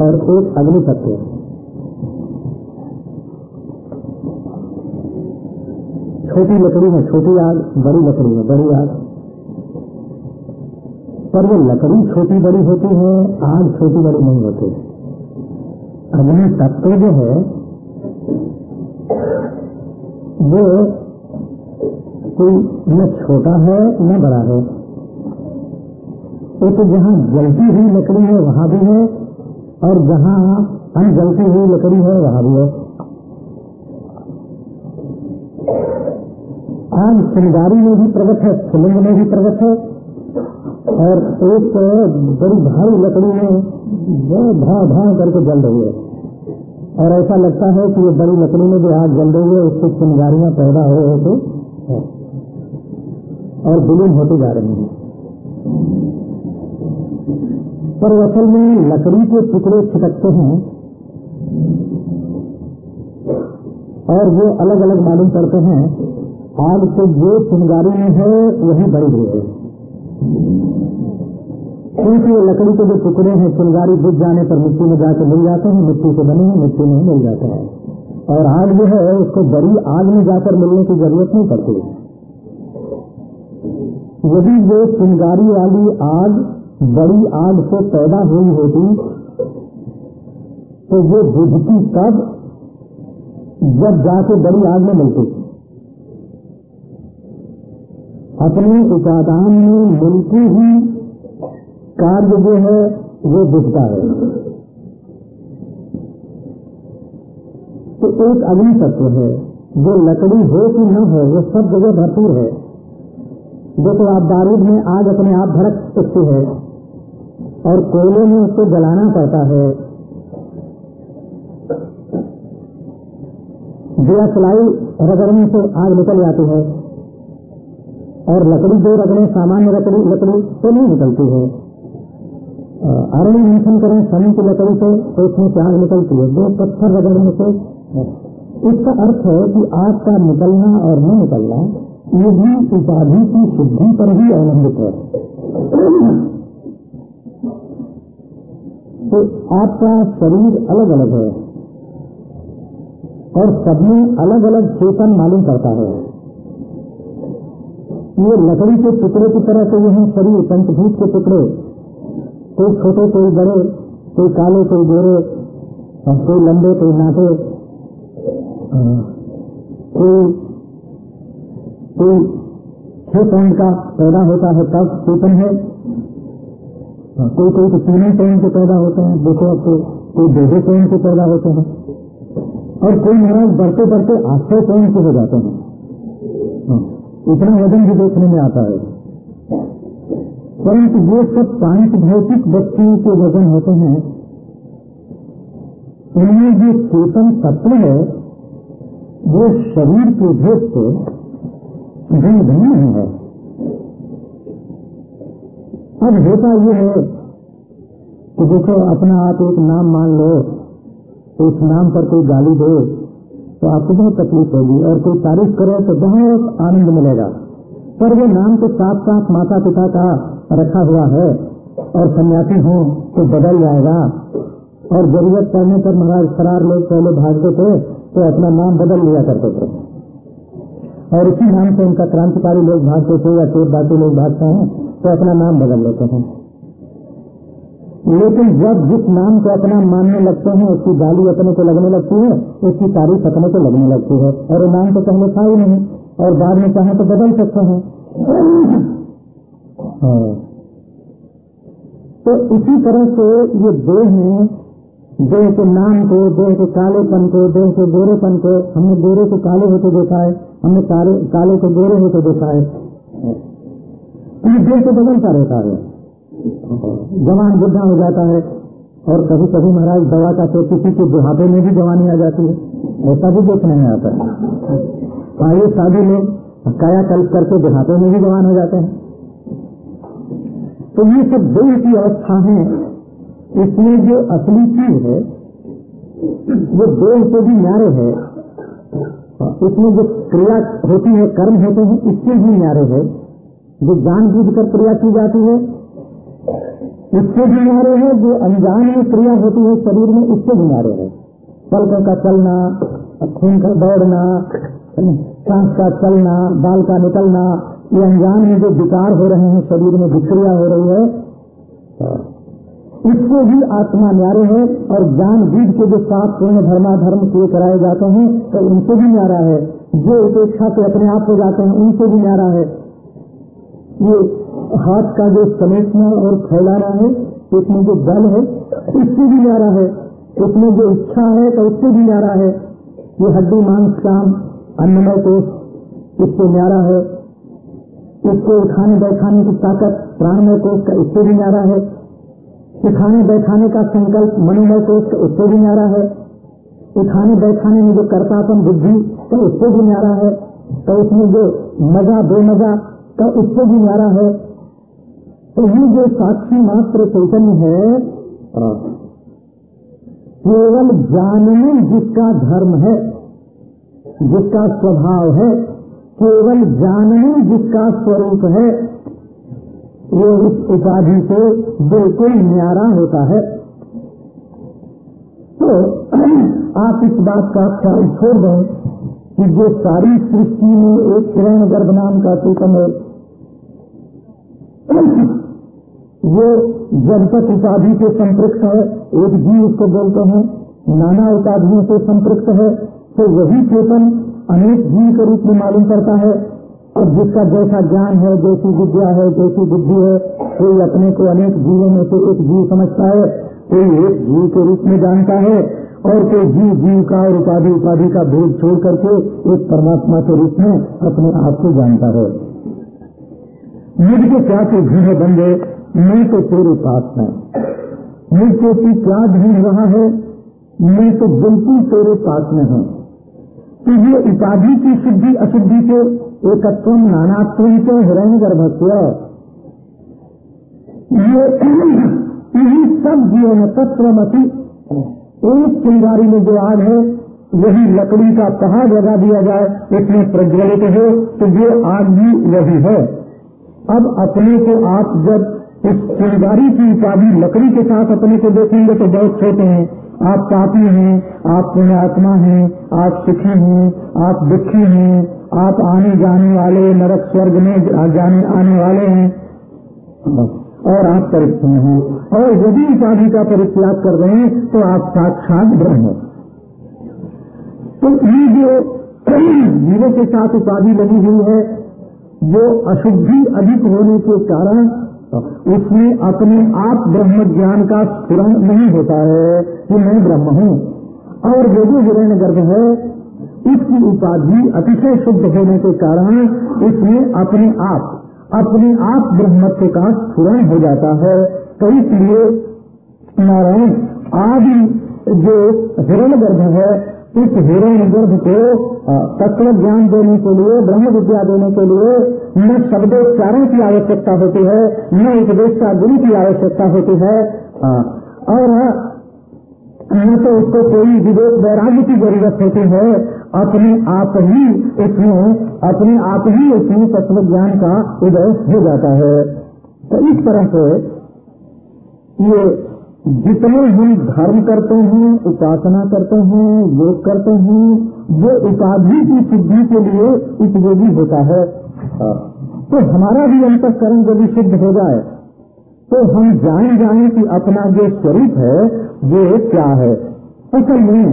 और एक अग्नि तत्व। छोटी लकड़ी में छोटी आग, बड़ी लकड़ी में बड़ी आग। पर वो लकड़ी छोटी बड़ी होती है, आग छोटी बड़ी नहीं होती। अग्नि तत्व जो है, वो कोई न छोटा है, न बड़ा है। एक तो जहाँ जलती हुई लकड़ी है, वहाँ भी है और जहाँ हम जलती हुई लकड़ी है, वहाँ भी है। आग चिंगारी में भी प्रकट है, फिलिंग में भी प्रकट है, और एक बड़ी भारी लकड़ी में धा धा करके जल रही है। और ऐसा लगता है कि ये बड़ी लकड़ी में जो आग जल रही है, उससे चिंगारियाँ पैदा हो होते है, और विलीन होती जा रही हैं। पर असल में लकड़ी के टुकड़े छिटकते हैं। और वो अलग अलग मालूम करते हैं। आग से जो चिंगारी में है, वही बड़ी हुई है। क्योंकि ये लकड़ी के जो टुकड़े हैं, चिंगारी बुझ जाने पर मिट्टी में जाकर मिल जाते हैं, मिट्टी से बने हैं, मिट्टी में मिल जाते हैं। और आग जो है, उसको बड़ी आग में जाकर मिलने की ज़रूरत नहीं पड़ती। यदि वो चिंगारी वाली आग बड़ी आग से पैदा हुई होती तो वो बुझती तब जब जाके बड़ी आग में मिलती। अपने उपादान में मिलती ही कार्य जो है, वो बुझता है। तो एक अग्नि तत्व है, जो लकड़ी हो कि न हो, वो सब जगह भरपूर है। देखो आप बारूद में आग अपने आप भड़क सकती है। और कोयले में उसको जलाना पड़ता है। दिया सलाई रगड़ने से आग निकल जाती है और लकड़ी, दो रगड़े, सामान्य लकड़ी लकड़ी तो नहीं निकलती है। अरण्य मंथन करें सनी की लकड़ी से तो उसमें से आग निकलती है। दो पत्थर रगड़ने से। इसका अर्थ है कि आग का निकलना और न निकलना, ये भी उपाधि की शुद्धि पर ही अवलंबित है। तो आपका शरीर अलग अलग है। और सबमें अलग अलग चेतन मालूम करता है। ये लकड़ी के टुकड़े की तरह से ये हैं शरीर, पंचभूत के टुकड़े, कोई छोटे, कोई बड़े, कोई काले, कोई गोरे कोई लंबे, कोई नाटे कोई कोई छह पॉइंट का पैदा होता है तब चेतन है। कोई कोई तो तीनों पॉइंट से पैदा होते हैं, देखो अब तो कोई दो दो पॉइंट के पैदा होते हैं। और कोई महाराज बढ़ते बढ़ते आठ सौ से हो जाते हैं। इतना वज़न भी देखने में आता है। परंतु ये सब पाँच भौतिक वस्तुओं के वज़न होते हैं। इनमें जो चेतन तत्व है, वो शरीर के भेद से भिन्न भिन्न है। अब होता ये है कि देखो, अपना आप एक नाम मान लो तो उस नाम पर कोई गाली दे तो आपको बहुत तकलीफ़ होगी, और कोई तारीफ़ करे तो बहुत आनंद मिलेगा। पर वो नाम के साथ साथ माता पिता का रखा हुआ है, और सन्यासी हो तो बदल जाएगा। और ज़रूरत पड़ने पर महाराज फरार लोग पहले भागते थे तो अपना नाम बदल लिया करते थे। और इसी नाम से उनका क्रांतिकारी लोग भागते थे, या चोर बाकी लोग भागते हैं। तो अपना नाम बदल लेते हैं। लेकिन जब जिस नाम को अपना मानने लगते हैं, उसकी गाली अपने को लगने लगती है, उसकी तारीफ़ अपने को लगने लगती है, और वो नाम तो पहले था ही नहीं, और बाद में चाहे तो बदल सकते हैं। तो इसी तरह से ये देह में देह के नाम को, देह के कालेपन को, देह के गोरेपन को, हमने गोरे को काले होते देखा है, हमने काले को गोरे होते देखा है। ये देह को बदलता रहता है। जवान बुढ़ा हो जाता है और कभी कभी महाराज दवा का तो किसी के बुढ़ापे में भी जवानी आ जाती है। ऐसा भी देखने में आता है। आइए शादी लोग काया कल्प करके बुढ़ापे में भी जवान हो जाते हैं। तो ये सब देह की अवस्था है। इसमें जो असली चीज़ है वो देह से भी न्यारे है इसमें जो क्रिया होती है, कर्म होते हैं, इससे भी न्यारे है। जो जान बूझ कर क्रिया की जाती है, उससे भी न्यारे है, जो अनजान में क्रिया होती है शरीर में, उससे भी न्यारे है। पलकों का चलना, खून का दौड़ना, सांस का चलना, बाल का निकलना, ये अनजान में जो विकार हो रहे हैं, शरीर में विक्रिया हो रही है इससे भी आत्मा न्यारे है और ज्ञान बीज के जो सात पूर्ण धर्माधर्म किए कराए जाते हैं तो उनसे भी न्यारा है। जो उपेक्षा से अपने आप हो जाते हैं, उनसे भी न्यारा है। ये हाथ का जो समेटना और फैलाना है, इसमें जो बल है, इससे भी न्यारा है। इसमें जो इच्छा है तो उससे भी न्यारा है। ये हड्डी, मांस, काम अन्नमय को इससे न्यारा है। इसको उठाने, बैठाने की ताकत प्राणमय का इससे भी न्यारा है। उठाने, बैठाने का संकल्प मनोमय का उससे भी न्यारा है। उठाने, बैठाने में जो कर्तापन, बुद्धि तो उससे भी न्यारा है। तो उसमें जो मज़ा, बेमजा का उससे भी न्यारा है। तो ये जो साक्षी मात्र चैतन्य है, केवल जानने जिसका धर्म है, जिसका स्वभाव है, केवल जानने जिसका स्वरूप है वो इस उपाधि से बिल्कुल न्यारा होता है। तो आप इस बात का ख्याल छोड़ दें कि जो सारी सृष्टि में एक किरण गर्भ नाम का चेतन है वो जब तक उपाधि से संपृक्त है, एक जीव उसको बोलते हैं, नाना उपाधियों से संपृक्त है तो वही चेतन अनेक जीव के रूप में मालूम करता है। और जिसका जैसा ज्ञान है, जैसी विद्या है, जैसी बुद्धि है, कोई अपने को अनेक जीवों में से एक जीव समझता है, कोई एक जीव के रूप में जानता है, और कोई जीव जीव का और उपाधि उपाधि का भेद छोड़ करके एक परमात्मा के रूप में अपने आप को जानता है। मुझको क्या तो ढूंढे बंदे? मैं तो तेरे पास में मुझको तू क्या ढूंढ रहा है? मैं तो बिल्कुल तेरे पास में हूँ। तो ये उपाधि की शुद्धि, अशुद्धि के एकत्व नानात्व के हिरण्य गर्भस्य ये सब जीवन तत्वमसी एक चिंगारी में जो आग है, वही लकड़ी का पहाड़ लगा दिया जाए, उसमें प्रज्वलित हो तो ये आग भी वही है। अब अपने को आप जब इस चिंगारी की उपाधि लकड़ी के साथ अपने को देखेंगे तो बहुत छोटे हैं। आप पापी हैं, आप पुण्यात्मा हैं, आप सुखी हैं, आप दुखी हैं, आप आने जाने वाले नरक स्वर्ग में जाने आने वाले हैं। और आप परिचय हैं। और यदि उपाधि का परित्याग कर रहे हैं तो आप साक्षात ब्रह्म तो ये जो जीवों के साथ उपाधि लगी हुई है जो अशुद्धि अधिक होने के कारण उसमें अपने आप ब्रह्म ज्ञान का स्फुरन नहीं होता है कि मैं ब्रह्म हूँ। और जो भी हिरण्य गर्भ है, इसकी उपाधि अतिशय शुद्ध होने के कारण इसमें अपने आप अपने आप ब्रह्मत्व का स्फुरन हो जाता है। तो इसलिए नारायण आदि जो हिरण गर्भ है इस हिरण गर्भ को तत्व ज्ञान देने के लिए, ब्रह्म विद्या देने के लिए, न शब्दोच्चारण की आवश्यकता होती है, न उपदेश का गुरु की आवश्यकता होती है और न तो उसको कोई विवेक, वैराग्य की ज़रूरत होती है, अपने आप ही इसमें अपने आप ही इसमें तत्व ज्ञान का उदय हो जाता है। तो इस तरह से ये जितने हम धर्म करते हैं, उपासना करते हैं योग करते हैं, वो उपाधि की सिद्धि के लिए उपयोगी होता है। तो हमारा भी अंतकरण यदि सिद्ध हो जाए तो हम जान जाए कि अपना जो स्वरूप है, वो क्या है? असल में,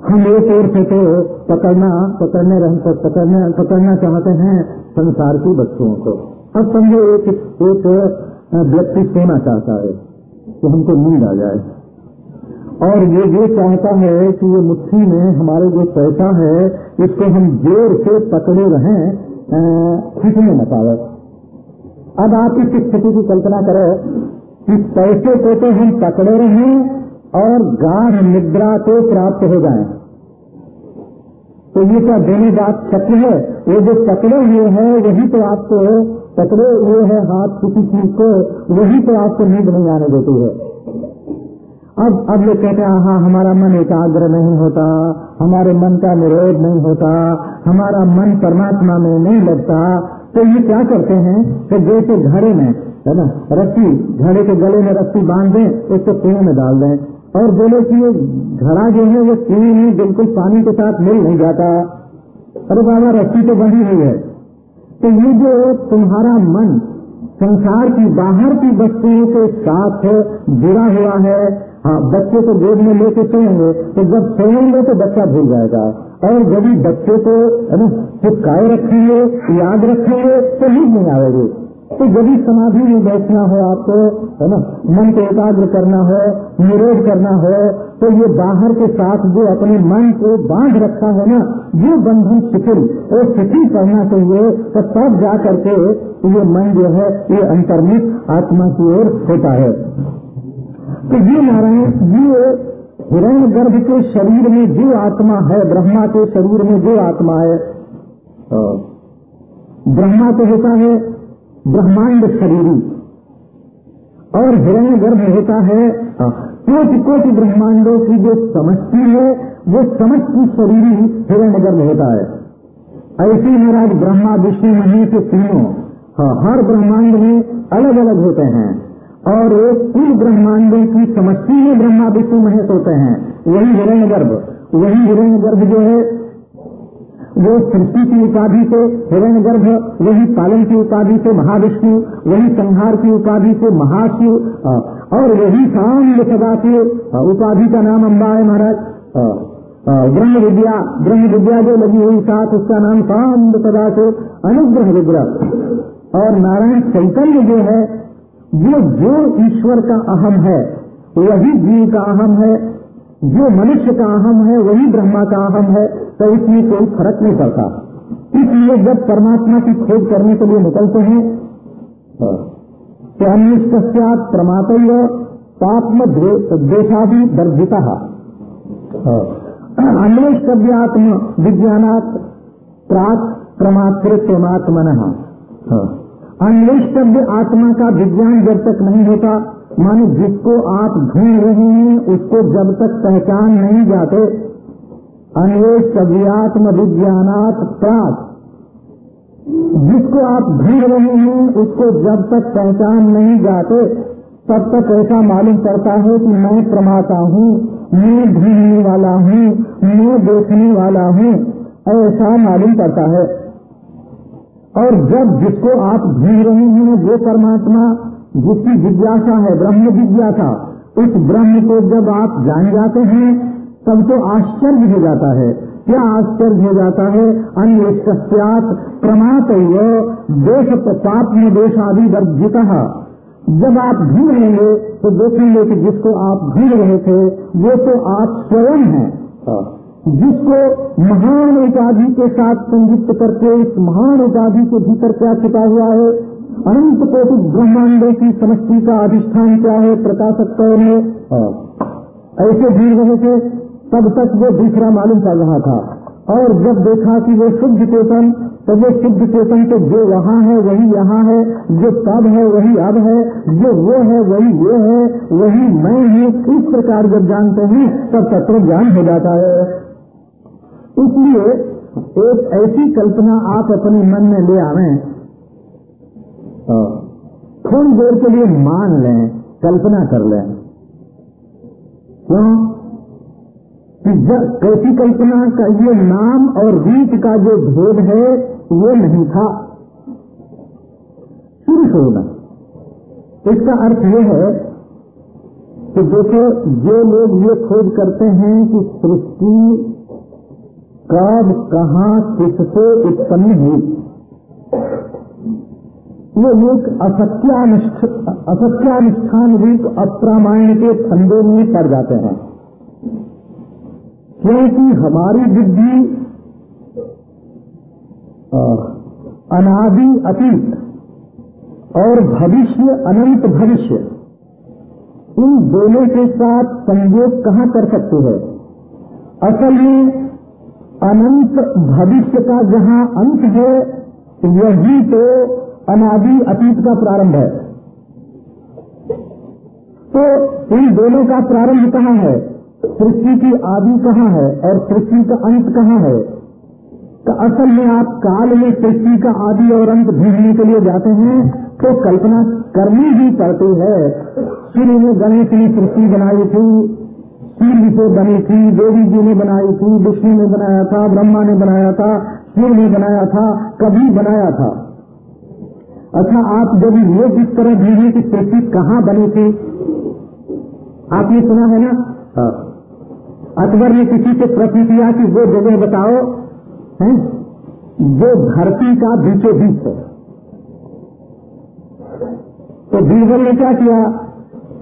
हम एक ओर से तो पकड़ना, पकड़ने रह पकड़ने, पकड़ना चाहते हैं संसार की वस्तुओं को। अब समझो एक एक व्यक्ति सोना चाहता है। कि हमको नींद आ जाए। और ये ये चाहता है कि ये मुट्ठी में हमारे जो पैसा है, इसको हम ज़ोर से पकड़े रहें खींचने न पावे अब आप इस स्थिति की कल्पना करें कि पैसे को तो हम पकड़े रहें और गाढ़ निद्रा को प्राप्त हो जाए। तो ये क्या दोनों बात सत्य है? ये जो पकड़े हुए हैं, वही तो आपको पकड़े हुए हैं हाथ किसी चीज़ को, वही तो आपको नींद नहीं आने देती है। अब अब लोग कहते हैं हाँ हमारा मन एकाग्र नहीं होता, हमारे मन का निरोध नहीं होता, हमारा मन परमात्मा में नहीं लगता। तो ये क्या करते हैं कि जैसे घड़े में, है ना, रस्सी, घड़े के गले में रस्सी बाँध दें, उसको कुएँ में डाल दें। और बोले कि ये घड़ा जो है, वो कुएँ में बिल्कुल पानी के साथ मिल नहीं जाता। अरे बाबा, रस्सी तो बंधी हुई है। तो ये जो तुम्हारा मन संसार की बाहर की वस्तुओं के साथ जुड़ा हुआ है हाँ बच्चे को गोद में लेके सोएँगे तो जब सोएँगे तो बच्चा भूल जाएगा। और जब बच्चे को चिपकाए रखेंगे, याद रखेंगे तो ही नहीं आएगी। तो जब समाधि में बैठना हो आपको, है ना, मन को एकाग्र करना हो, निरोध करना हो तो ये बाहर के साथ जो अपने मन को बाँध रखा है ना जो बंधन शिथिल और शिथिल करना चाहिए तो तब जा करके ये मन जो है, ये अंतर्मित आत्मा की ओर होता है। तो ये नारायण, ये हिरण्य गर्भ के शरीर में जो आत्मा है, ब्रह्मा के शरीर में जो आत्मा है ब्रह्मा तो होता है ब्रह्मांड शरीरी। और हिरण्य गर्भ होता है कोटि कोटि ब्रह्मांडों की जो समष्टि है वो समष्टि शरीरी हिरण्य गर्भ होता है। ऐसे महाराज ब्रह्मा विष्णु महेश तीनों हाँ, हर ब्रह्मांड में अलग अलग होते हैं। और एक कुल ब्रह्मांडों की समष्टि में ब्रह्मा विष्णु महेश होते हैं। वही हिरण्य गर्भ वही हिरण्य गर्भ जो है वो सृष्टि की उपाधि से हिरण गर्भ वही पालन की उपाधि से महाविष्णु, वही संहार की उपाधि से महाशिव और वही साम्य सदा की उपाधि का नाम अम्बा है महाराज ब्रह्म विद्या ब्रह्म विद्या जो लगी हुई साथ उसका नाम साम्य सदा अनुग्रह विग्रह। और नारायण चैतन्य जो है, वो जो ईश्वर का अहम है, वही जीव का अहम है जो मनुष्य का अहम है, वही ब्रह्मा का अहम है तो इसमें कोई फ़र्क नहीं पड़ता। इसलिए जब परमात्मा की खोज करने के लिए निकलते हैं तो अन्य प्रमात पात्म देशादि दर्जिता अन्वेष्टव्यात्म विज्ञानात् प्राक प्रमातृत्वमात्मन अन्वेष्टव्य आत्मा का विज्ञान जब तक नहीं होता मानो जिसको आप ढूंढ रहे हैं, उसको जब तक पहचान नहीं जाते अन्वेष्टव्यात्म विज्ञानात् प्राक जिसको आप ढूंढ रहे हैं, उसको जब तक पहचान नहीं जाते, तब तक ऐसा मालूम पड़ता है कि मैं प्रमाता हूँ, मैं ढूँढने वाला हूँ, मैं देखने वाला हूँ, ऐसा मालूम पड़ता है। और जब जिसको आप ढूंढ रहे हैं, वो परमात्मा जिसकी जिज्ञासा है, ब्रह्म जिज्ञासा, उस ब्रह्म को जब आप जान जाते हैं, तब तो आश्चर्य हो जाता है। क्या आश्चर्य हो जाता है? अन्यस्यात प्रमात देश पाप में देश आदि वर्जित जब आप ढूंढ रहेंगे तो देखेंगे कि जिसको आप ढूंढ रहे थे, वो तो आप स्वयं हैं। जिसको महान उपाधि के साथ संयुक्त करके, इस महान उपाधि के भीतर क्या छिपा हुआ है? अनंत कोटि ब्रह्मांडों की समष्टि का अधिष्ठान क्या है, प्रकाशक कौन है? ऐसे भीड़ रहे थे तब तक वो दूसरा मालूम पड़ रहा था। और जब देखा कि वो शुद्ध चेतन तो वो शुद्ध चेतन तो जो वहाँ है, वही यहाँ है, जो तब है, वही अब है, जो वो है, वही ये है, वही मैं हूँ, इस प्रकार जब जानते हैं, तब तत्व ज्ञान हो जाता है। इसलिए एक ऐसी कल्पना आप अपने मन में ले आवे थोड़ी देर के लिए मान लें, कल्पना कर लें। क्यों? कि जब कैसी कल्पना का ये नाम और रीत का जो भेद है, वो नहीं था। शुरू से होना। इसका अर्थ ये है कि देखो, जो लोग ये खोज करते हैं कि सृष्टि, कब, कहा, किससे उत्पन्न हुई। ये एक असत्यानुष्ठान रूप अप्रामायण के फंदे में पड़ जाते हैं। क्योंकि हमारी बुद्धि अनादि अतीत और भविष्य, अनंत भविष्य, इन दोनों के साथ संयोग कहाँ कर सकते हैं? असल में अनंत भविष्य का जहाँ अंत है, यही तो अनादि अतीत का प्रारंभ है। तो इन दोनों का प्रारंभ कहाँ है? सृष्टि की आदि कहाँ है और सृष्टि का अंत कहाँ है? तो असल में आप काल में सृष्टि का आदि और अंत ढूँढने के लिए जाते हैं तो कल्पना करनी ही पड़ती है। शुरू में गणेश ने सृष्टि बनाई थी, सूर्य से बनी थी, देवी जी ने बनाई थी, विष्णु ने बनाया था, ब्रह्मा ने बनाया था, शिव ने बनाया था, कभी बनाया था। अच्छा आप जब ये जिस तरह ढूंढे की सृष्टि कहाँ बनी थी? आपने सुना है ना? हाँ। अकबर ने किसी से प्रश्न किया कि वो जगह बताओ है? जो धरती का बीचों बीच है। तो बीरबल ने क्या किया?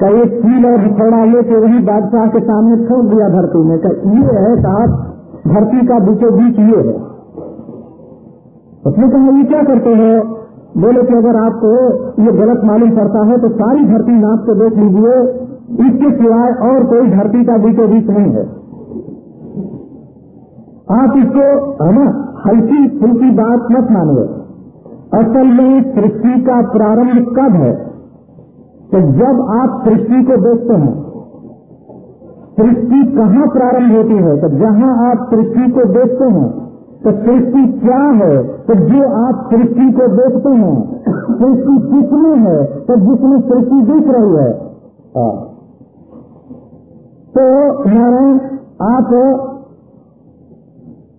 कहे कील और हथौड़ा लेके वही बादशाह के सामने छोड़ दिया धरती में। कहा ये है साहब धरती का बीचों बीच ये है। उसने कहा ये क्या करते हो? बोले कि अगर आपको ये गलत मालूम पड़ता है तो सारी धरती नाप के देख लीजिए। इसके सिवाय और कोई धरती का बीचों बीच नहीं है। आप इसको है ना, हल्की फुल्की बात मत मानिए। असल में सृष्टि का प्रारंभ कब है? तो जब आप सृष्टि को देखते हैं, सृष्टि कहाँ प्रारंभ होती है? तो जहाँ आप सृष्टि को देखते हैं तो सृष्टि क्या है? तो जो आप सृष्टि को देखते हैं, सृष्टि किसमें है? तो जिसमें सृष्टि दिख रही है। हाँ। तो नारायण, आप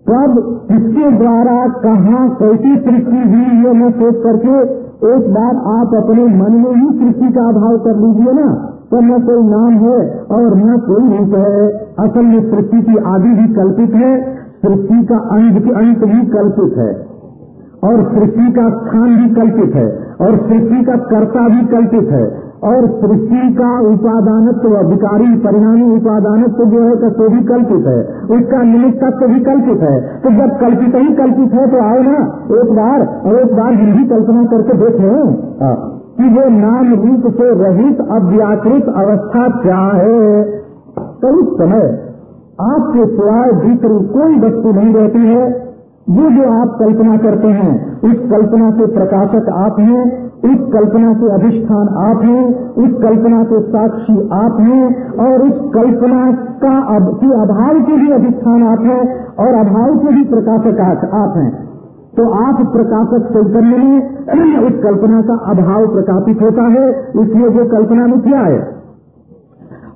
कब, किसके द्वारा, कहाँ, कैसी सृष्टि हुई, ये मैं सोच करके एक बार आप अपने मन में ही सृष्टि का अभाव कर लीजिए ना। तो न कोई नाम है और न कोई रूप है। असल में सृष्टि की आदि भी कल्पित है। सृष्टि का अंत अंत भी कल्पित है और सृष्टि का स्थान भी कल्पित है और सृष्टि का कर्ता भी कल्पित है और सृष्टि का उपादानत्व अधिकारी परिणामी उपादानत्व जो है तो भी कल्पित है उसका निमित्तत्व भी कल्पित है। तो जब कल्पित ही कल्पित है तो आओ ना एक बार और एक बार भी कल्पना करके देखे हाँ, कि वो नाम रूप से रहित अव्याकृत अवस्था क्या है? तो उस समय आपके सिवाय दूसरी कोई वस्तु नहीं रहती है। वो जो आप कल्पना करते हैं उस कल्पना के प्रकाशक आप हैं उस कल्पना के अधिष्ठान आप हैं उस कल्पना के साक्षी आप हैं, और उस कल्पना का अब, की अभाव के भी अधिष्ठान आप हैं, और अभाव के भी प्रकाशक आप हैं। तो आप प्रकाशक चैतन्य में उस कल्पना का अभाव प्रकाशित होता है, इसलिए जो कल्पना में क्या है।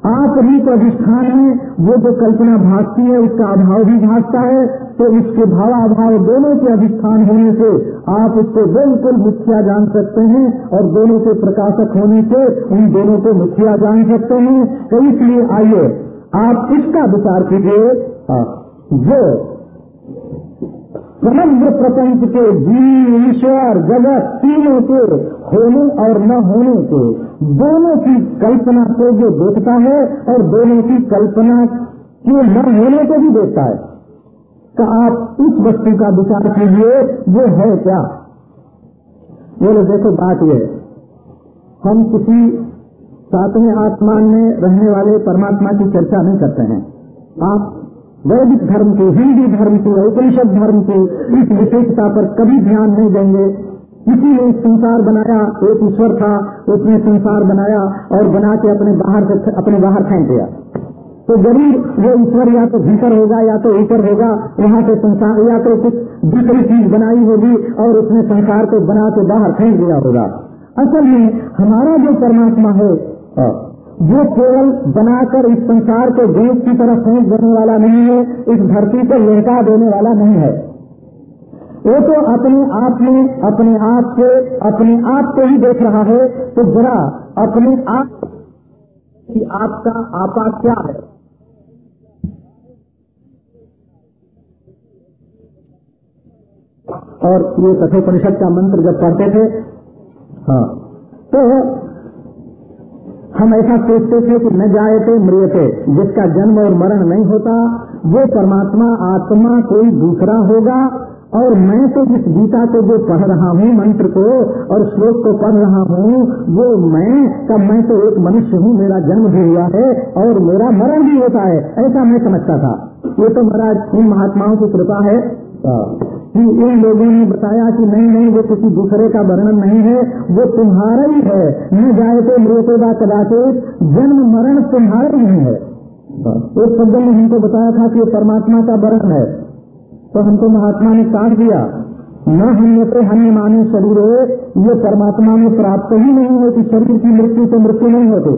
आप ही तो अधिष्ठान है, वो जो कल्पना भागती है, उसका अभाव भी भागता है तो इसके भावाभाव दोनों के अधिष्ठान होने से आप उसको बिल्कुल मुखिया जान सकते हैं और दोनों के प्रकाशक होने से उन दोनों को मुखिया जान सकते हैं। तो इसलिए आइए, आप इसका विचार कीजिए? जो समग्र प्रपंच के जीव, ईश्वर, जगत तीनों के होने और न होने के, दोनों की कल्पना को जो देखता है और दोनों की कल्पना के न होने को भी देखता है। तो आप उस वस्तु का विचार कीजिए वो है क्या? बोले, देखो, बात ये हम किसी सातवें आसमान में रहने वाले परमात्मा की चर्चा नहीं करते हैं। आप वैदिक धर्म के, हिंदी धर्म के, उपनिषद धर्म के इस विशेषता पर कभी ध्यान नहीं देंगे। किसी ने संसार बनाया, एक ईश्वर था, उसने संसार बनाया और बना के अपने बाहर से, अपने बाहर फेंक दिया। तो ज़रूर वो ईश्वर या तो भीतर होगा, या तो ऊपर होगा, वहाँ से संसार, या तो कुछ दूसरी चीज़ बनाई होगी और उसने संसार को बना के बाहर फेंक दिया होगा। असल में हमारा जो परमात्मा है वो केवल बनाकर इस संसार को देश की तरफ़ फेंक देने वाला नहीं है, इस धरती को लहका देने वाला नहीं है। वो तो अपने आप में, अपने आप से, अपने आप को ही देख रहा है तो जरा अपने आप कि आपका आपा क्या है? और ये कठोपनिषद का मंत्र जब पढ़ते थे हाँ तो हम ऐसा सोचते थे कि न जायते मृियते जिसका जन्म और मरण नहीं होता, वो परमात्मा आत्मा कोई दूसरा होगा, और मैं तो इस गीता को जो पढ़ रहा हूँ, मंत्र को, और श्लोक को पढ़ रहा हूँ, वो मैं का मैं तो एक मनुष्य हूँ, मेरा जन्म भी हुआ है, और मेरा मरण भी होता है, ऐसा मैं समझता था। ये तो महाराज इन महात्माओं की कृपा है। कि इन लोगों ने बताया कि नहीं नहीं, वो किसी दूसरे का वर्णन नहीं है, वो तुम्हारा ही है। न जाए तो मृतोदा कदाचित, जन्म, मरण तुम्हारा ही। नहीं है। एक शब्द ने हमको बताया था कि परमात्मा का वर्णन है। तो हमको महात्मा ने काट दिया, न हमने से हन्य माने शरीर, ये परमात्मा में प्राप्त ही नहीं होती शरीर की मृत्यु से मृत्यु नहीं होती।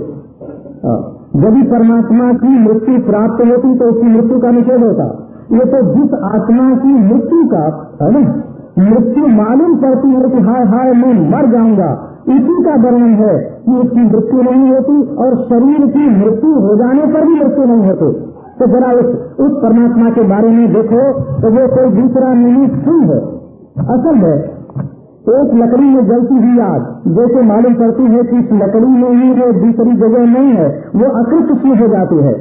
यदि परमात्मा की मृत्यु प्राप्त होती तो उसकी मृत्यु का निषेध होता। ये तो जिस आत्मा की मृत्यु का है ना मृत्यु मालूम पड़ती है कि हाय हाय मैं मर जाऊँगा। इसी का वर्णन है कि उसकी मृत्यु नहीं होती और शरीर की मृत्यु हो जाने पर भी मृत्यु नहीं होती। तो जरा उस उस परमात्मा के बारे में देखो तो वो कोई दूसरा नहीं सुन है। असल है, एक लकड़ी में जलती हुई आग, जैसे मालूम पड़ती है कि इस लकड़ी में ही वो दूसरी जगह नहीं है, वो अकृत हो जाती है।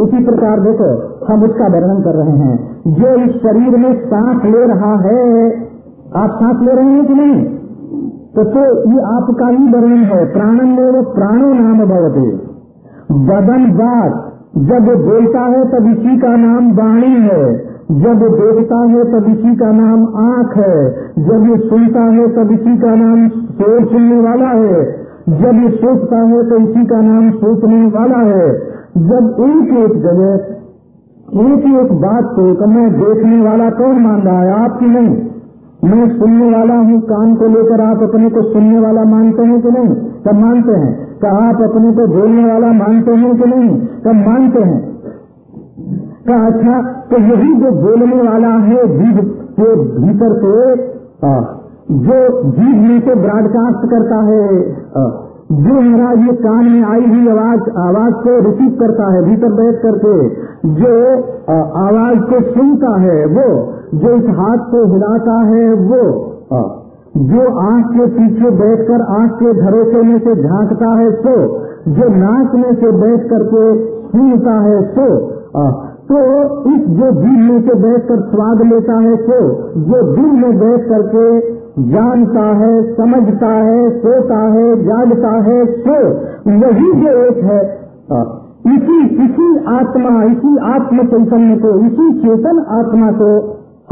इसी प्रकार देखो हम उसका वर्णन कर रहे हैं। जो इस शरीर में सांस ले रहा है आप सांस ले रहे हैं कि नहीं? तो, तो ये आपका ही वर्णन है। प्राणन में वो प्राणो नाम भवते। बदन बात जब वो बोलता है तब इसी का नाम वाणी है। जब वो देखता है तब इसी का नाम आँख है। जब ये सुनता है तब इसी का नाम शोर सुनने वाला है। जब ये सोचता है तो इसी का नाम सोचने वाला है। जब एक एक जगह, एक एक बात को तो मैं देखने वाला कौन मान रहा है? आपकी नहीं। मैं सुनने वाला हूँ, कान को लेकर आप अपने को सुनने वाला मानते हैं कि नहीं? कब मानते हैं। क्या आप अपने को बोलने वाला मानते हैं कि नहीं? कब मानते हैं। का अच्छा? तो यही जो बोलने वाला है जीव के भीतर से जो जीव में से ब्रॉडकास्ट करता है जो महाराज ये कान में आई हुई आवाज़ आवाज़ को रिसीव करता है, भीतर बैठ करके, जो आवाज़ को सुनता है, वो, जो इस हाथ को हिलाता है, वो जो आँख के पीछे बैठकर आँख के धरोसे में से झांकता है सो जो नाक में से बैठ करके सुनता है सो तो इस जो दिल में से बैठकर स्वाद लेता है सो जो दिल में बैठ करके जानता है, समझता है, सोता है, जागता है, सो, वही जो एक है। इसी इसी आत्मा, इसी आत्म चैतन्य को, इसी चेतन आत्मा को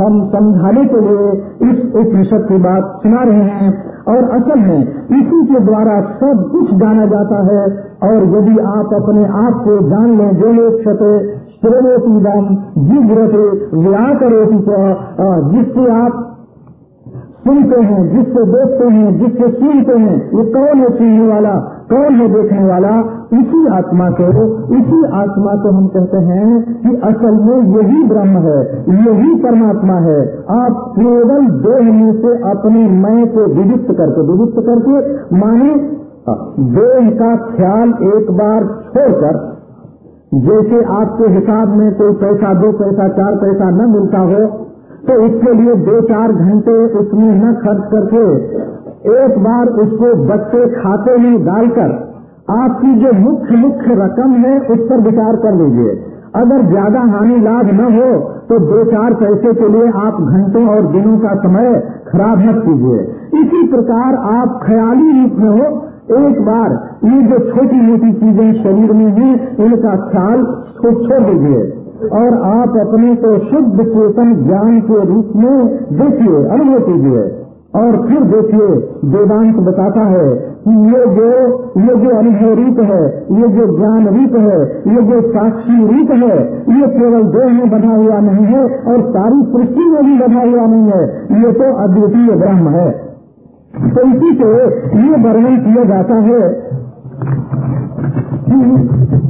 हम समझाने के लिए इस उपनिषद की बात सुना रहे हैं और असल में इसी के द्वारा सब कुछ जाना जाता है और यदि आप अपने आप को जान लें जो लोग क्षते श्रेणोती दम जिग्रते व्याकरोती जिससे आप सुनते हैं, जिससे देखते हैं, जिससे सुनते हैं, ये कौन है सुनने वाला, कौन है देखने वाला? इसी आत्मा को, इसी आत्मा को हम कहते हैं कि असल में यही ब्रह्म है, यही परमात्मा है। आप केवल देह में से अपने मैं को विविक्त करके विविक्त करके, माने देह का ख्याल एक बार छोड़कर, जैसे आपके हिसाब में कोई पैसा, दो पैसा, चार पैसा न मिलता हो तो इसके लिए दो चार घंटे उसमें न खर्च करके एक बार उसको बच्चे खाते में डालकर आपकी जो मुख्य मुख्य रकम है उस पर विचार कर लीजिए। अगर ज़्यादा हानि लाभ न हो तो दो चार पैसे के लिए आप घंटों और दिनों का समय खराब मत कीजिए। इसी प्रकार आप ख्याली रूप में हो, एक बार ये जो छोटी मोटी चीज़ें शरीर में हैं, इनका ख्याल छोड़ दीजिए। और आप अपने को शुद्ध चेतन ज्ञान के रूप में देखिए, अनुभव कीजिए, और फिर देखिए, वेदांत बताता है कि ये जो ये जो अनुभव रूप है, ये जो ज्ञान रूप है, ये जो साक्षी रूप है, ये केवल देह में बना हुआ नहीं है और सारी सृष्टि में भी बना हुआ नहीं है, ये तो अद्वितीय ब्रह्म है। तो इसी से ये वर्णन किया जाता है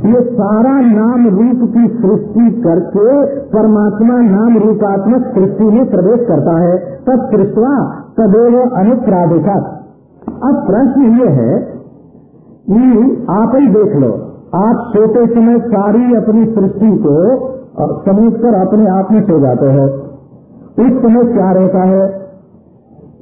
ये सारा नाम रूप की सृष्टि करके परमात्मा नाम रूपात्मक सृष्टि में प्रवेश करता है। तब सृष्टवा तदेव अनुप्राधिका अब प्रश्न ये है कि आप ही देख लो, आप सोते समय सारी अपनी सृष्टि को समझ कर अपने आप में सो जाते हैं। उस समय क्या रहता है?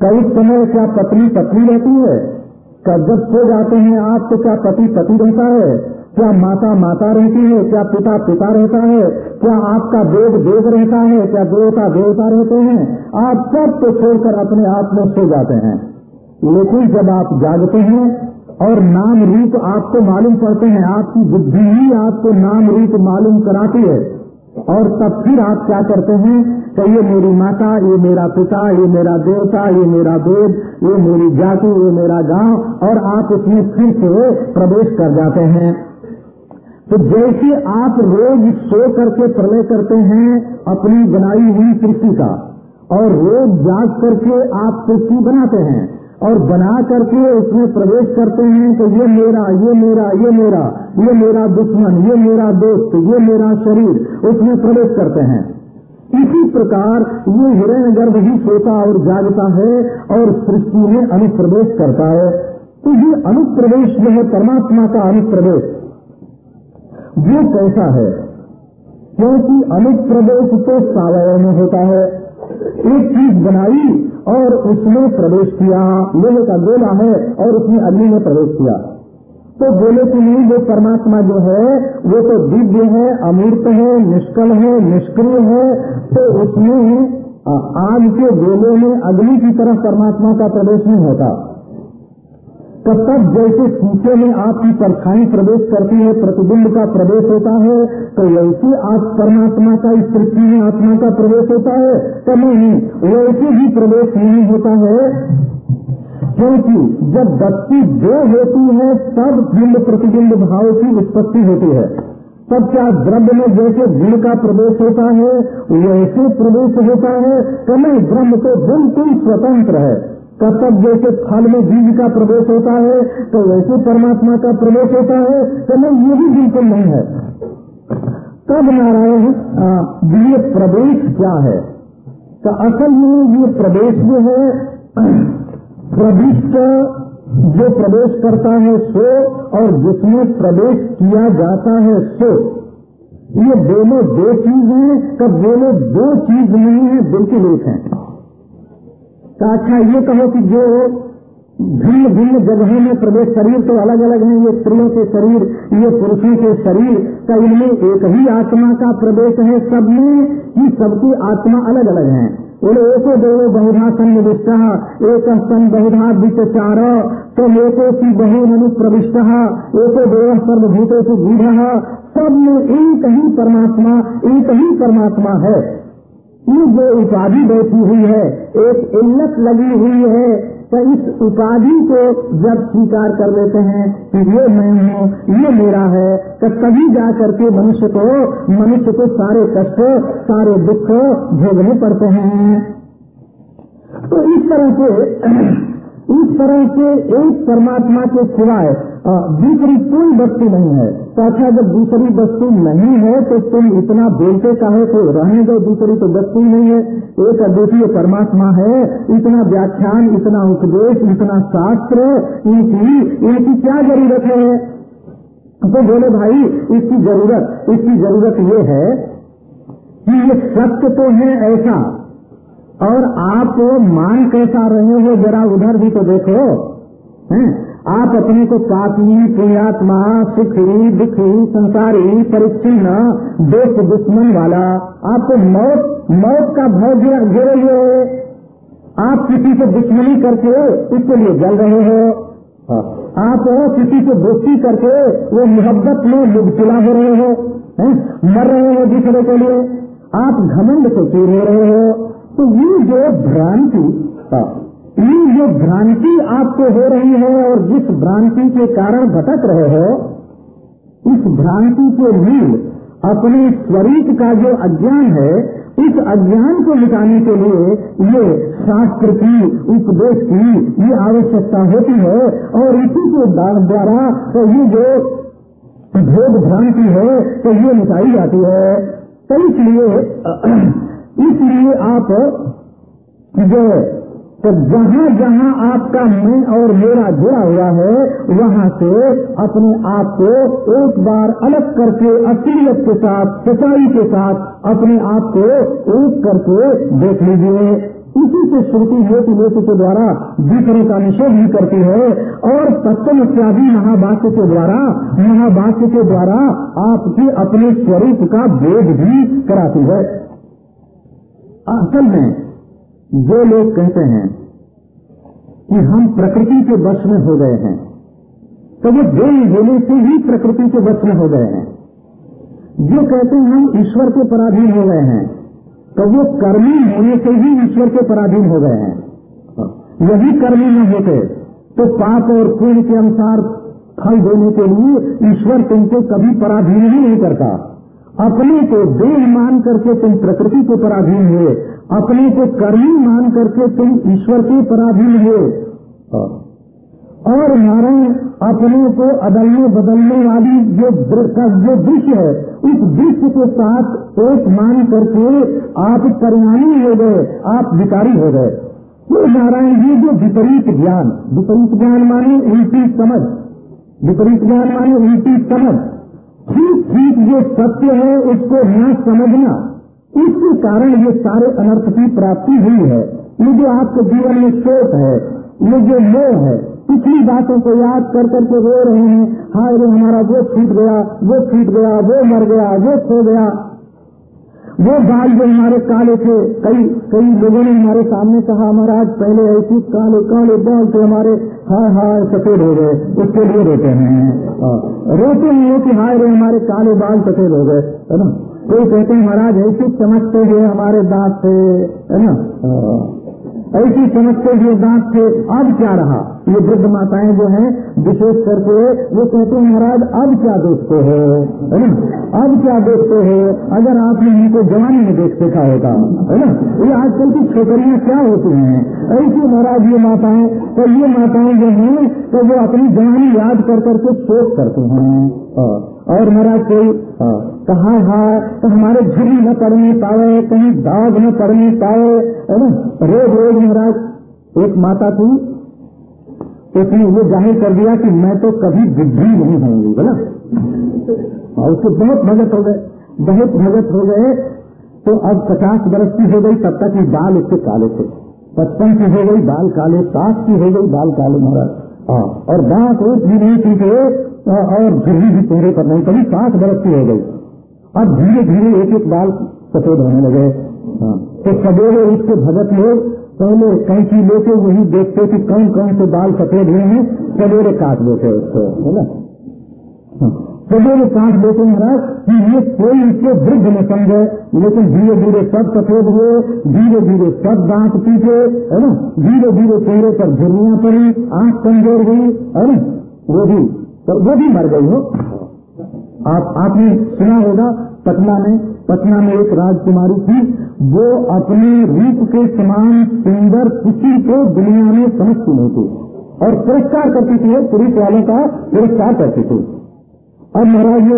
कई समय क्या पत्नी पत्नी रहती है? जब सो जाते हैं आप तो क्या पति पति रहता है? क्या माता माता रहती है? क्या पिता पिता रहता है? क्या आपका देव देव रहता है? क्या देवता देवता रहते हैं? आप सबको छोड़कर अपने आप में सो जाते हैं। लेकिन जब आप जागते हैं और नाम रूप आपको मालूम पड़ते हैं, आपकी बुद्धि ही आपको नाम रूप मालूम कराती है और तब फिर आप क्या करते हैं कि ये मेरी माता, ये मेरा पिता, ये मेरा देवता, ये मेरा वेद, ये मेरी जाति, ये मेरा गाँव, और आप उसमें फिर से प्रवेश कर जाते हैं। तो जैसे आप रोज सो करके प्रलय करते हैं अपनी बनाई हुई सृष्टि का, और रोज जाग करके आप सृष्टि बनाते हैं और बना करके उसमें प्रवेश करते हैं तो ये मेरा ये मेरा ये मेरा ये मेरा दुश्मन, ये मेरा दोस्त, ये मेरा शरीर, उसमें प्रवेश करते हैं। इसी प्रकार ये हिरण गर्भ ही सोता और जागता है और सृष्टि में अनुप्रवेश करता है। तो ये अनुप्रवेश जो है परमात्मा का अनुप्रवेश, वो कैसा है? क्योंकि अनुप्रवेश तो सावय में होता है। एक चीज़ बनाई और उसमें प्रवेश किया। लोहे का गोला है और उसने अग्नि में प्रवेश किया। तो बोले कि नहीं वो परमात्मा जो है, वो तो दिव्य है, अमूर्त है, निष्कल है, निष्क्रिय है। तो उसमें आग के गोले में अग्नि की तरह परमात्मा का प्रवेश नहीं होता। तो तब जैसे शीशे में आपकी परछाई प्रवेश करती है, प्रतिबिंब का प्रवेश होता है तो वैसे आप परमात्मा का, इस में आत्मा का प्रवेश होता है। तो नहीं, वैसे भी प्रवेश नहीं होता है। क्योंकि जब बत्ती दो होती है, तब बिंब प्रतिबिंब भाव की उत्पत्ति होती है। तब क्या द्रव्य में जैसे गुण का प्रवेश होता है, वैसे प्रवेश होता है। तो नहीं, ब्रह्म तो बिल्कुल स्वतंत्र है। तब जैसे फल में बीज का प्रवेश होता है तो वैसे परमात्मा का प्रवेश होता है तो नहीं, ये भी बिल्कुल नहीं है। तब नारायण ये प्रवेश क्या है? तो असल में ये प्रवेश जो है, प्रविष्ट, जो प्रवेश करता है सो, और जिसमें प्रवेश किया जाता है सो। ये दोनों दो चीज़ हैं, तब दोनों दो चीज़ नहीं है बिल्कुल एक है। तो अच्छा ये कहो कि जो भिन्न भिन्न जगहों में प्रवेश शरीर तो अलग अलग हैं, ये स्त्रियों के शरीर, ये पुरुषों के शरीर का इनमें एक ही आत्मा का प्रवेश है, सब में कि सबकी आत्मा अलग अलग है। बोले, एको देवो बहुधा सन्निविष्ट, एक सन बहुधा विचार तो एको की बहु मनु प्रविष्ट, एको देव सर्वभूतों से गूढ़, सब में एक ही परमात्मा, एक ही परमात्मा है। ये जो उपाधि बैठी हुई है, एक इल्लत लगी हुई है तो इस उपाधि को जब स्वीकार कर लेते हैं, कि ये मैं हूँ, ये मेरा है तो तभी जा करके मनुष्य को मनुष्य को सारे कष्ट, सारे दुख भोगने पड़ते हैं। तो इस तरह से इस तरह से एक परमात्मा के सिवाय दूसरी कोई वस्तु नहीं है। तो अच्छा जब दूसरी वस्तु नहीं है तो तुम इतना बोलते काहे तो रहने दो, दूसरी तो वस्तु नहीं है। एक अद्वितीय परमात्मा है। इतना व्याख्यान, इतना उपदेश, इतना शास्त्र, इनकी इनकी क्या ज़रूरत है? तो बोले, भाई, इसकी ज़रूरत इसकी ज़रूरत ये है कि ये सत्य तो है ऐसा और आप मान कैसा रहे हो जरा उधर भी तो देखो। हैं? आप अपने को पापी पुण्यात्मा सुखी दुखी संसारी परिच्छिन्न दोस्त दुश्मन वाला आपको मौत मौत का भय गिर लिए आप किसी से दुश्मनी करके इसके लिए जल रहे हो। हाँ। आप किसी से दोस्ती करके वो मोहब्बत में लुबचिला हो रहे हो। है? मर रहे हो दूसरे के लिए। आप घमंड से चूर हो रहे हो। तो ये जो भ्रांति ये जो भ्रांति आपको हो रही है और जिस भ्रांति के कारण भटक रहे हो इस भ्रांति के मूल अपने स्वरूप का जो अज्ञान है इस अज्ञान को मिटाने के लिए ये शास्त्र की, उपदेश की ये आवश्यकता होती है और इसी के द्वारा तो ये जो भेद भ्रांति है तो ये मिटाई जाती है। तो इसलिए इसलिए आप जो तो जहाँ जहाँ आपका मैं और मेरा जुड़ा हुआ है, वहाँ से अपने आप को एक बार अलग करके असलियत के साथ सच्चाई के साथ अपने आप को एक करके देख लीजिए। इसी से श्रुति हेतु हेतु के द्वारा दूसरों का निषेध भी करती है, और तत्व इत्यादि महावाक्य के द्वारा महावाक्य के द्वारा आपके अपने स्वरूप का बोध भी कराती है। असल में जो लोग कहते हैं कि हम प्रकृति के वश में हो गए हैं तो वो देन देने से ही प्रकृति के वश में हो गए हैं। जो कहते हैं हम ईश्वर के पराधीन हो गए हैं तो वो कर्मी होने से ही ईश्वर के पराधीन हो गए हैं। यही कर्मी न होते तो पाप और पुण्य के अनुसार फल देने के लिए ईश्वर तुमको कभी पराधीन ही नहीं करता। अपने को देह मान करके तुम प्रकृति के पराधीन हुए, अपने को कर्मी मान करके तुम ईश्वर के पराधीन हुए। और नारायण अपने को अदलने बदलने वाली जो जो दृश्य है, उस दृश्य के साथ एक मान करके आप परिणामी हो गए, आप विकारी हो गए। तो नारायण जी, जो विपरीत ज्ञान विपरीत ज्ञान माने उल्टी समझ, विपरीत ज्ञान माने उल्टी समझ। ठीक ठीक जो सत्य है, उसको न समझना। इसके कारण ये सारे अनर्थ की प्राप्ति हुई है। ये जो आपके जीवन में शोक है ये जो मोह है। पिछली बातों को याद कर करके रो रहे हैं हाँ रे हमारा वो छूट गया, वो छूट गया, वो मर गया, वो खो गया। वो बाल जो हमारे काले थे, कई कई लोगों ने हमारे सामने कहा, महाराज, पहले ऐसी काले काले बाल थे हमारे हाय हाय, सफ़ेद हो गए, उसके लिए रोते हैं हाँ। रोते हैं कि हाय रे, हमारे काले बाल सफ़ेद हो गए, है ना कोई कहते हैं, महाराज, ऐसी चमकते हुए हमारे दांत थे है ना हाँ। ऐसी चमकते हुए दांत थे। अब क्या रहा? ये वृद्ध माताएँ जो हैं, विशेष करके वो कहते हैं, महाराज, अब क्या देखते हो? है ना? अब क्या देखते हो? अगर आपने इनको जवानी में देख देखा होता, है ना? ये आजकल की छोकरियाँ क्या होती हैं? ऐसी महाराज ये माताएँ तो ये माताएँ जो हैं तो वो अपनी जवानी याद कर करके शोक करते हैं। और महाराज कोई कहा है तो हमारे झुरी न पड़ने पाए कहीं दाग न पड़ने पाए है ना? रोज रोज महाराज एक माता थी उसने ये ज़ाहिर कर दिया कि मैं तो कभी बुद्धि नहीं होंगी बोला और उसके बहुत भगत हो गए बहुत भगत हो गए तो अब पचास बरस की हो गई तब तक ये बाल उसके काले थे। पचपन की हो गई बाल काले साठ की हो गई बाल काले महाराज। हाँ और दांत एक भी नहीं सीखे और झुर्री भी चेहरे पर नहीं, कभी सांस बरस की हो गई। अब धीरे धीरे एक एक बाल सफ़ेद होने लगे। हाँ तो सवेरे उठ उसके भगत लोग पहले कैंची लेके वही देखते कि कौन कौन से बाल सफ़ेद हुए हैं, सवेरे काट देते उसको है ना? हाँ। सवेरे काट देते महाराज, कि ये कोई इसको वृद्ध न समझे, लेकिन धीरे धीरे सब सफ़ेद हुए धीरे धीरे सब दांत पीछे, है ना? धीरे धीरे चेहरे पर झुर्रियाँ पड़ी, आँख कमज़ोर हुई, है ना? वो भी तो वो भी मर गई हो। आप, आपने सुना होगा, पटना में पटना में एक राजकुमारी थी, वो अपने रूप के समान सुंदर किसी को दुनिया में समझती नहीं थी। और पुरस्कार करती थी पुलिस वालों का, पुरस्कार करती थी। और महाराज,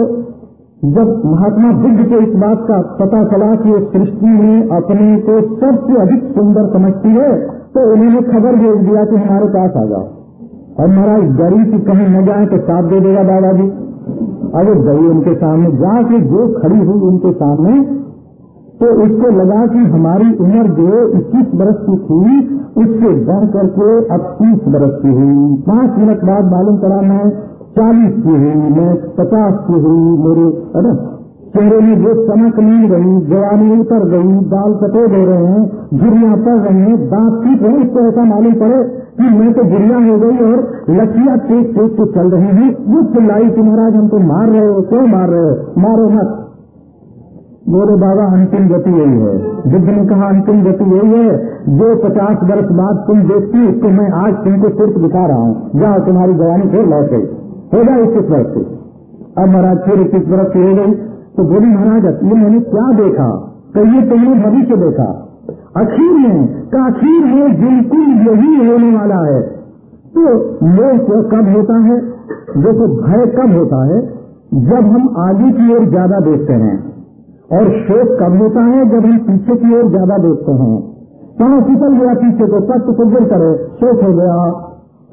जब महात्मा बुद्ध को इस बात का पता चला कि सृष्टि में अपने को सबसे अधिक सुंदर समझती है तो उन्होंने खबर भेज दिया कि हमारे पास आ जाओ। और महाराज, गरीब की कहीं न जाए तो साथ दे देगा दादाजी। अगर गई उनके सामने जाके जो खड़ी हुई उनके सामने तो उसको लगा कि हमारी उम्र जो इक्कीस बरस की थी, उससे बढ़ करके अब तीस बरस की हुई। पाँच मिनट बाद मालूम करा मैं चालीस की हुई, मैं पचास की हुई, मेरे है ना चेहरे में जो चमक नहीं रही, जवानी उतर गई बाल सफ़ेद हो रहे हैं झुरिया पड़ रही हैं दांत पीट रहे, इसको ऐसा मालूम पड़े कि मैं तो बुढ़िया हो गई और लकिया टेक टेक के चल रही हूँ। वो चिल्लाई कि महाराज हमको मार रहे हो, क्यों मार रहे हो? मारो मत। बोले, बाबा, अंतिम गति यही है। बुद्ध ने कहा, अंतिम गति यही है। जो पचास वर्ष बाद तुम देखती उसको मैं आज तुमको सिर्फ़ दिखा रहा हूँ। जाओ, तुम्हारी जवानी फिर लौट गई। हो जाए इक्कीस वर्ष से। अब महाराज फिर इक्कीस वर्ष की हो गई। तो बोली, महाराज, ये मैंने क्या देखा? कहिए तुमने भविष्य देखा। आखिर में काखिर में बिल्कुल यही होने वाला है। तो मोह कब होता है? देखो, भय कब होता है? जब हम आगे की ओर ज़्यादा देखते हैं। और शोक कब होता है? जब हम पीछे की ओर ज़्यादा देखते हैं। पाँव फिसल गया पीछे को सत्य को गिर करे, शोक हो गया।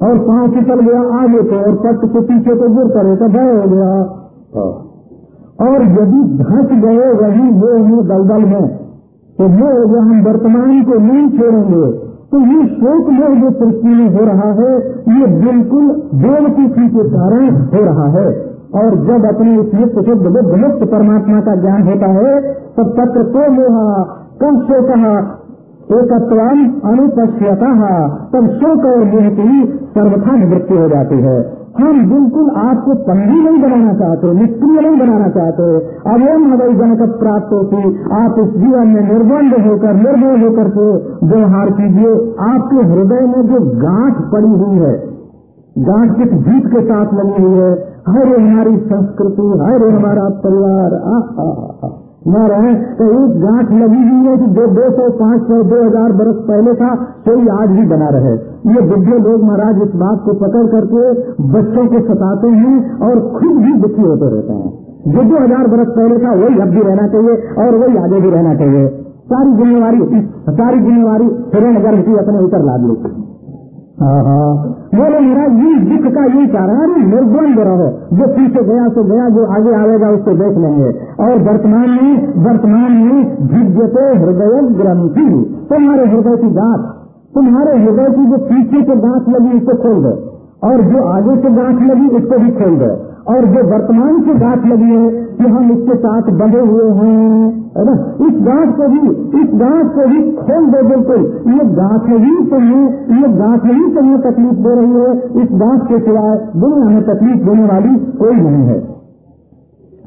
और पाँव फिसल गया? आगे को और सत्य को पीछे को गिर करे तो भय हो गया। और यदि धस गए वही वो में दलदल में तो वो जो हम वर्तमान को नहीं छोड़ेंगे तो ये शोक में जो सृष्टि में हो रहा है ये बिल्कुल बेवकूफ़ी के कारण हो रहा है। और जब अपने इस नित्य शुद्ध बुद्ध मुक्त परमात्मा का ज्ञान होता है तब तत्र को मोह कम शोक एकत्वान अनुपस्यता तब शोक और मोह की सर्वथा निवृत्ति हो जाती है। हम बिल्कुल आपको पंगी नहीं बनाना चाहते निष्क्रिय नहीं बनाना चाहते। अब ओम हवाई जनक प्राप्त होती आप इस जीवन में निर्बंध होकर निर्भय होकर के व्यवहार कीजिए। आपके हृदय में जो गांठ पड़ी हुई है गांठ किस जीत के साथ लगी हुई है हरे हमारी संस्कृति हरे हमारा परिवार आ, आ, आ, आ, न रहे तो एक गांठ लगी हुई है कि जो दो सौ पाँच सौ दो हज़ार बरस पहले था, कोई आज भी बना रहे। ये बुद्धे लोग महाराज इस बात को पकड़ करके बच्चों को सताते हैं और खुद भी दुखी होते रहते हैं। जो दो हज़ार बरस पहले था, वही अब भी रहना चाहिए और वही आगे भी रहना चाहिए। सारी जिम्मेवारी सारी जिम्मेवारी हिरण गर्भ की अपने ऊपर लाद ली। बोले महाराज, ये दुख का ये कारण निर्द्वंद रहो। जो पीछे गया तो गया, जो आगे आएगा, उसको देख लेंगे। और वर्तमान में वर्तमान में भिजते हृदय ग्रंथि। तुम्हारे हृदय की गांठ तुम्हारे हृदय की जो पीछे से गांठ लगी, उसको खोल दो। और जो आगे से गांठ लगी, उसको भी खोल दो। और जो वर्तमान से गांठ लगी है कि हम इसके साथ बंधे हुए हैं, है ना? इस गांठ को भी, इस गांठ को भी खोल दो बिल्कुल। ये गांठ ही तुम्हें ये गांठ ही तुम्हें तकलीफ़ दे रही है। इस गांठ के सिवाय दुनिया में तकलीफ़ देने वाली कोई नहीं है।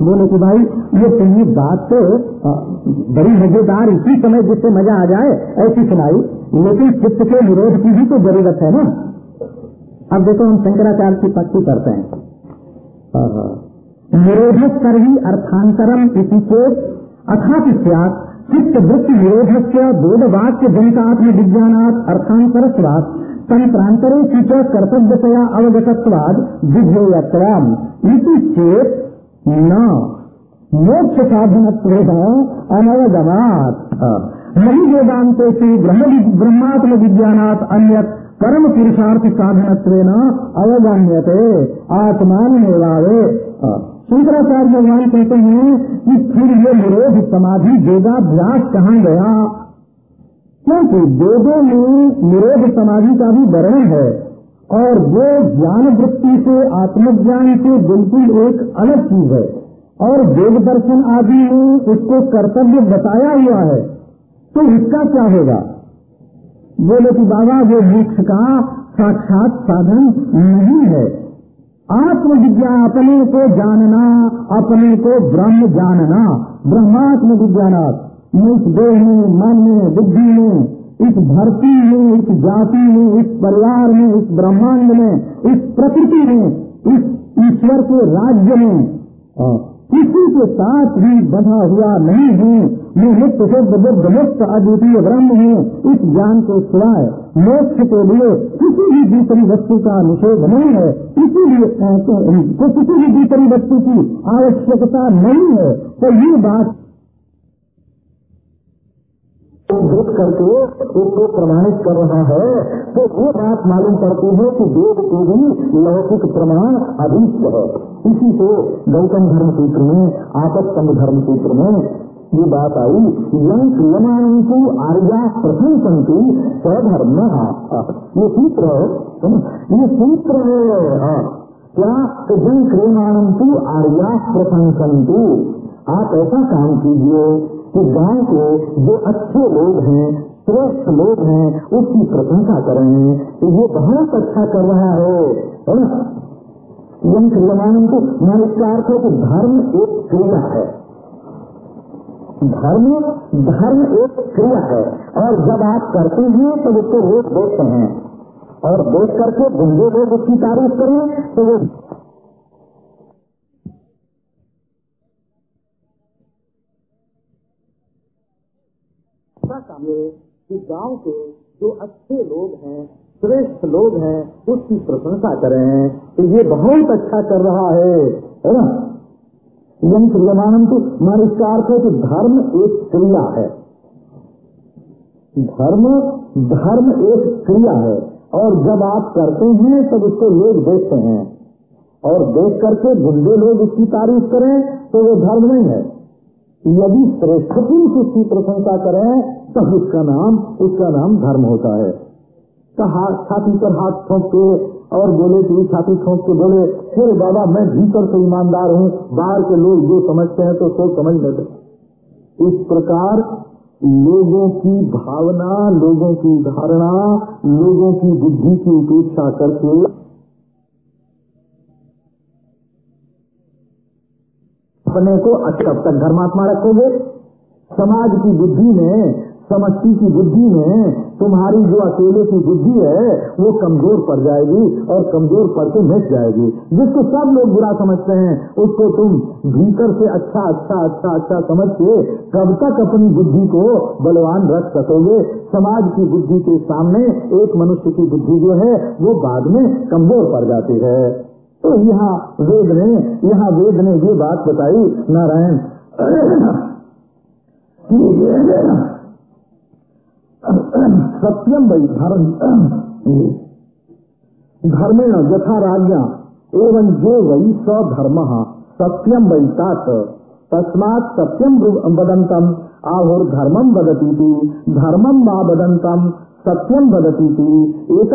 बोले कि भाई, ये तुम्हें बात तो बड़ी मज़ेदार इसी समय जिससे मज़ा आ जाए, ऐसी सुनाई। लेकिन चित्त के विरोध की भी तो ज़रूरत है ना? अब देखो, हम शंकराचार्य की पक्की करते हैं। निरोध कर ही अर्थांतरम इसी के अथात चित्त वृत्ति निरोध बोध वाक्य जनतात्म विज्ञानात अर्थांतर स्वाद तंत्रांतरे कीच कर्तव्यतया अवगतवाद विधेयकम इति चेत न। मोक्ष साधन अनवगमात। नहीं वेदांते ब्रह्मात्म विज्ञानात अन्य कर्म पुरुषार्थ साधन अवगम्यते आत्मान मेवावे शंकराचार्य भगवान कहते हैं कि फिर ये निरोध समाधि वेदाभ्यास कहाँ गया? क्योंकि वेदों में निरोध समाधि का भी वर्णन है और वो ज्ञान वृत्ति से, आत्मज्ञान से बिल्कुल एक अलग चीज़ है। और वेद दर्शन आदि में उसको कर्तव्य बताया हुआ है। तो इसका क्या होगा? बोले कि बाबा वो मोक्ष का साक्षात साधन नहीं है। आत्मविज्ञान अपने को जानना, अपने को ब्रह्म जानना। ब्रह्मात्म विज्ञानात, इस देह में, मन में, बुद्धि में, इस धरती में, इस जाति में, इस परिवार में, इस ब्रह्मांड में, इस प्रकृति में, इस ईश्वर के राज्य में किसी के साथ भी बधा हुआ नहीं हूँ। मैं मुक्त शुद्ध बुद्ध मुक्त अद्वितीय ब्रह्म हूँ इस ज्ञान के सिवाय मोक्ष के लिए किसी भी दूसरी वस्तु का निषेध नहीं है। इसीलिए तो, किसी भी दूसरी वस्तु की आवश्यकता नहीं है। तो ये बात देख करके उसको प्रमाणित कर रहा है। तो वो बात मालूम पड़ती है कि वेद के भी लौकिक प्रमाण अभिष्ट है। इसी से गौतम धर्म सूत्र में आपत्तंग धर्म सूत्र में ये बात आई यम क्रियमाणु आर्या प्रथम संतु स्वधर्म। ये सूत्र ये सूत्र है क्या जन क्रियमाणु आर्या प्रथम संतु आप ऐसा काम कीजिए कि गाँव के जो अच्छे लोग हैं, श्रेष्ठ लोग हैं, उसकी प्रशंसा करें तो ये बहुत अच्छा कर रहा है है ना? यम तो इसका अर्थ है कि धर्म एक क्रिया है। धर्म धर्म एक क्रिया है। और जब आप करते हैं तो उसको लोग देखते हैं। और देख करके गुंजे लोग उसकी तारीफ़ करें तो वो चाहिए कि गाँव के जो अच्छे लोग हैं, श्रेष्ठ लोग हैं, उसकी प्रशंसा करें तो ये बहुत अच्छा कर रहा है है ना? यम क्रियमानंद तो मान इसका अर्थ है कि धर्म एक क्रिया है। धर्म धर्म एक क्रिया है। और जब आप करते हैं, तब उसको लोग देखते हैं। और देख करके बुंदे लोग उसकी तारीफ़ करें तो वो धर्म नहीं है। यदि श्रेष्ठ पुरुष उसकी प्रशंसा करें, तब उसका नाम उसका नाम धर्म होता है। तो हाथ छाती पर हाथ ठोंक के और बोले कि छाती ठोंक के बोले, फिर बाबा, मैं भीतर से ईमानदार हूँ, बाहर के लोग जो समझते हैं तो सोच समझ लेते इस प्रकार लोगों की भावना, लोगों की धारणा, लोगों की बुद्धि की उपेक्षा करके अपने को अच्छा तक धर्मात्मा रखोगे। समाज की बुद्धि में समष्टि की बुद्धि में तुम्हारी जो अकेले की बुद्धि है, वो कमज़ोर पड़ जाएगी और कमज़ोर पड़ के मिट जाएगी। जिसको सब लोग बुरा समझते हैं, उसको तुम भीतर से अच्छा अच्छा अच्छा अच्छा समझ के कब तक अपनी बुद्धि को बलवान रख सकोगे? समाज की बुद्धि के सामने एक मनुष्य की बुद्धि जो है, वो बाद में कमज़ोर पड़ जाती है। तो यहाँ वेद ने यहाँ वेद ने ये बात बताई, नारायण सत्यम वही धर्म। धर्मेण यथा राज्ञा, एवं जो वही सधर्म सत्यम वही तात, तस्मात सत्यम वदंतम आहुर धर्मम बदती थी धर्मम मा बदंतम सत्यम बदती थी एक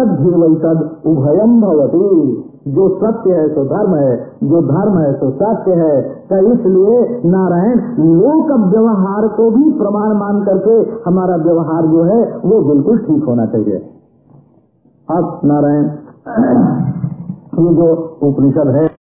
तद उभयम भवती। जो सत्य है, सो धर्म है, जो धर्म है, सो सत्य है। तो इसलिए नारायण लोक व्यवहार को भी प्रमाण मान करके हमारा व्यवहार जो है, वो बिल्कुल ठीक होना चाहिए। अब नारायण, ये जो उपनिषद है